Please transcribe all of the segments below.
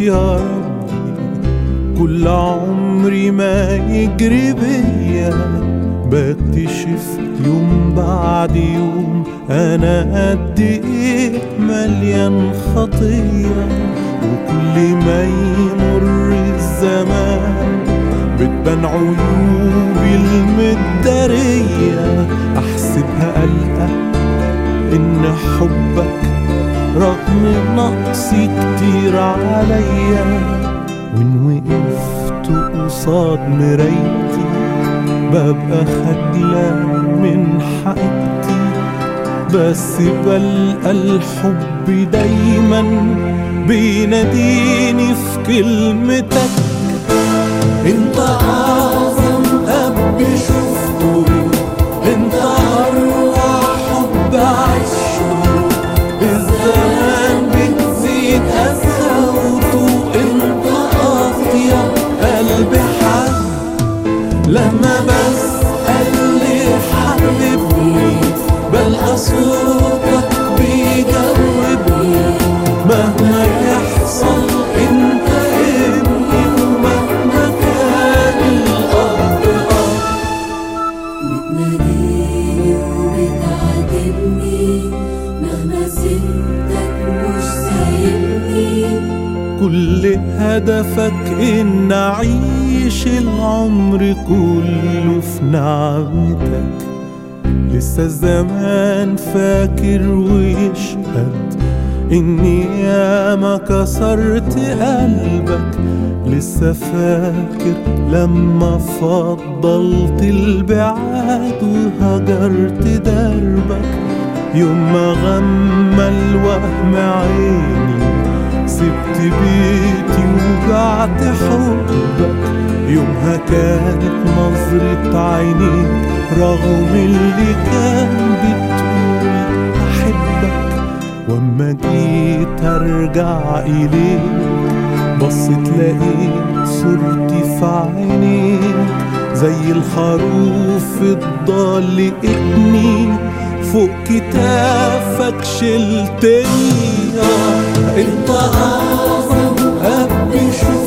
يا ربي كل عمري ما يجري بيا. بكتشف يوم بعد يوم أنا قد إيه مليان خطية. وكل ما يمر الزمان بتبان عيوبي المدارية. أحسبها قلقة إن حبك رغم نقصي كتير عليا وإن وقفت قصاد مرايتي ببقى خجلان من حقيقتي. بس بلقى الحب دايما بيناديني في كلمتك. انت هدفك إن اعيش العمر كله في نعمتك. لسه الزمان فاكر ويشهد إني ياما كسرت قلبك. لسه فاكر لما فضلت البعاد وهجرت دربك. يوم ما غمى الوهم عيني سبت بيتي وبعت حبك يومها كانت نظرة عينيك رغم اللي كان بتقول أحبك. وأما جيت أرجع إليك بصيت لقيت صورتي في عينيك زي الخروف الضال لقيتني فوق كتافك شلتني. آه، انت أعظم أب شفته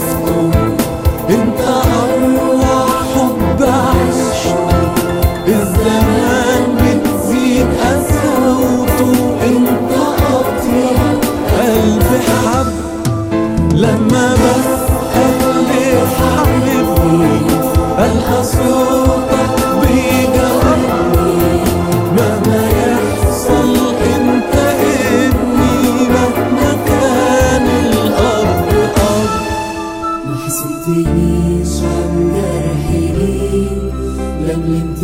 الزمان بتزيد قساوته انت أطيب. قلب حب لما بسأل ليه حبيبني. ألقى صوتك بيجاوبني مهما يحصل إنت ابني مهما كان الأب أب ما حسيتنيش عن جرحي ليه لملمت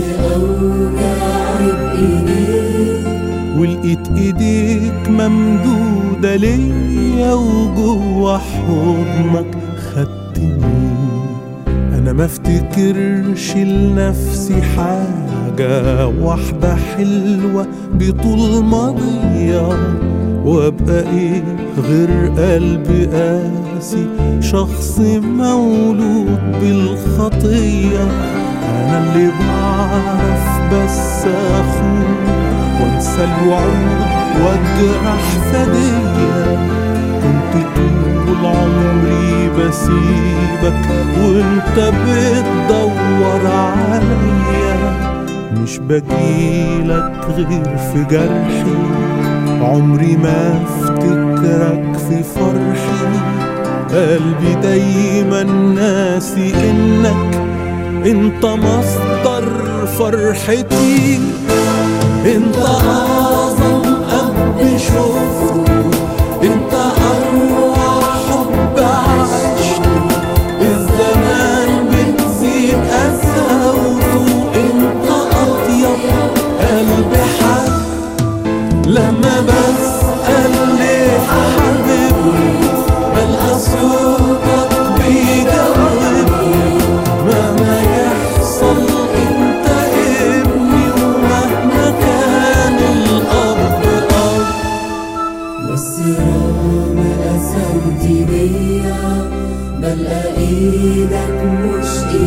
ولقيت إيديك ممدودة ليا وجوه حضنك خدتني. أنا ما افتكرش لنفسي حاجة واحدة حلوة بطول ماضية وأبقى إيه غير قلب قاسي؟ شخص مولود بالخطية أنا اللي بعرف بس اخون وانسى الوعود واجرح ثدية كنت طول عمري بسيبك وانت بتدور عليا. مش بجيلك غير في جرحي. عمري ما افتكرك في فرحي. قلبي دايما ناسي إنك. انت مصدر فرحتي. انت اعظم اب شفته انت أروع حب عشته الزمان بتزيد قساوته انت أطيب قلب حد لما بسأل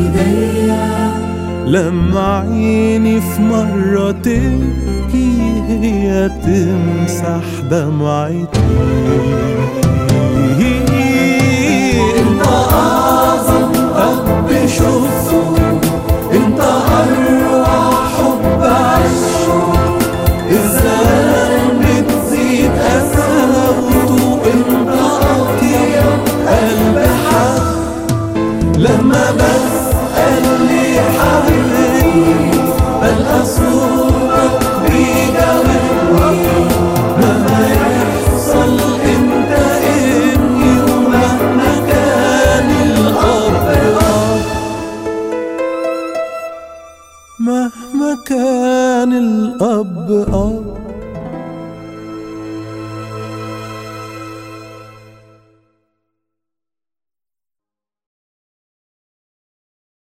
ايديا لما عيني في مرة تبكي هي تمسح دمعتي. كان الأب أب.